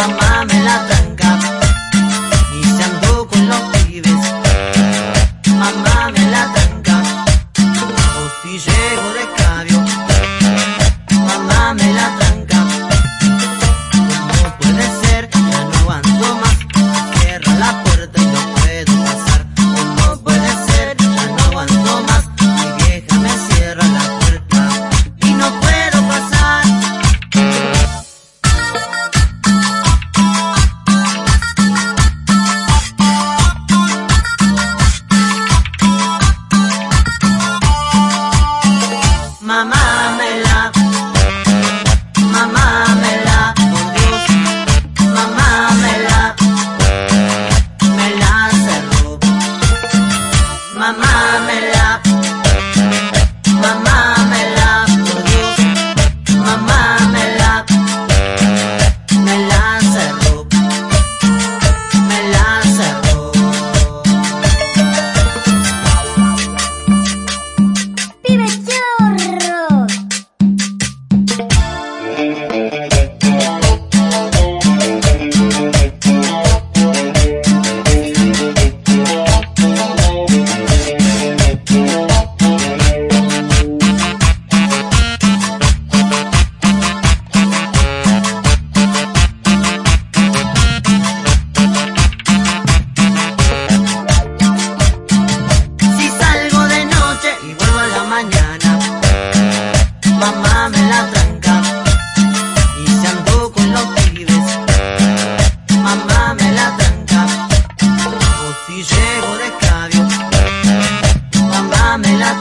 mamá me la trae. Mamá me la juego de estadio. Bamba me la